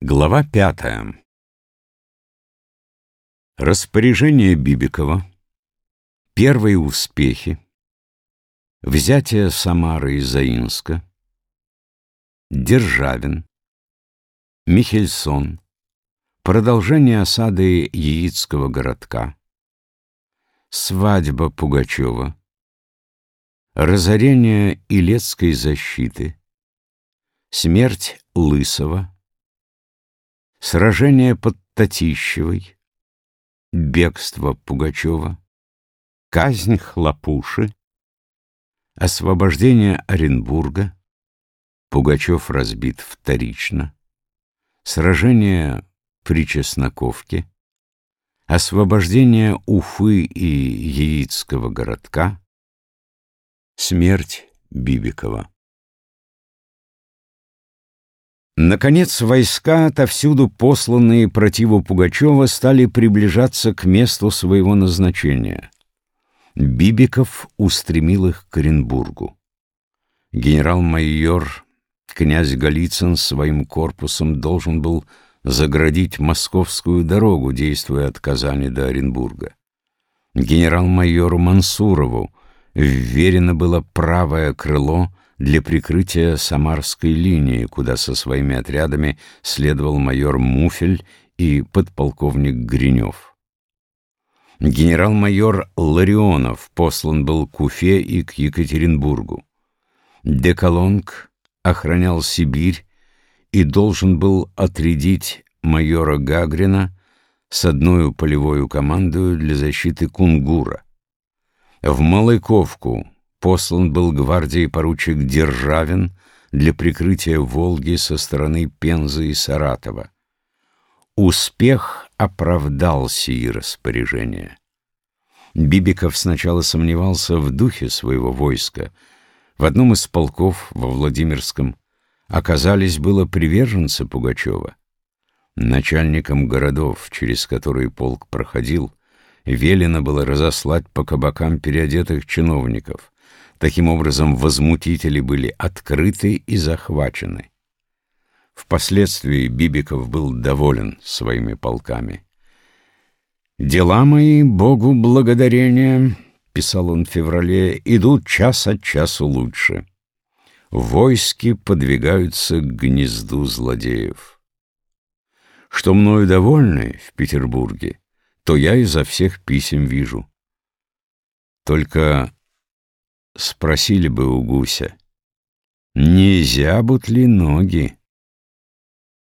Глава пятая. Распоряжение Бибикова. Первые успехи. Взятие Самары и Заинска. Державин. Михельсон. Продолжение осады Яицкого городка. Свадьба Пугачева. Разорение Илецкой защиты. Смерть Лысого. Сражение под Татищевой, бегство Пугачева, казнь Хлопуши, освобождение Оренбурга, Пугачев разбит вторично, сражение при Чесноковке, освобождение Уфы и Яицкого городка, смерть Бибикова. Наконец войска, отовсюду посланные противу Пугачева, стали приближаться к месту своего назначения. Бибиков устремил их к Оренбургу. Генерал-майор князь Голицын своим корпусом должен был заградить московскую дорогу, действуя от Казани до Оренбурга. Генерал-майору Мансурову вверено было правое крыло для прикрытия Самарской линии, куда со своими отрядами следовал майор Муфель и подполковник Гринев. Генерал-майор Ларионов послан был к Уфе и к Екатеринбургу. Деколонг охранял Сибирь и должен был отрядить майора Гагрина с одной полевой командой для защиты Кунгура. В Малайковку послан был гвардии поручик Державин для прикрытия Волги со стороны Пензы и Саратова. Успех оправдал сии распоряжения. Бибиков сначала сомневался в духе своего войска. В одном из полков во Владимирском оказались было приверженцы Пугачева. Начальникам городов, через которые полк проходил, велено было разослать по кабакам переодетых чиновников, Таким образом, возмутители были открыты и захвачены. Впоследствии Бибиков был доволен своими полками. «Дела мои, Богу благодарение», — писал он в феврале, — «идут час от часу лучше. Войски подвигаются к гнезду злодеев. Что мною довольны в Петербурге, то я изо всех писем вижу. Только Спросили бы у гуся, не зябут ли ноги?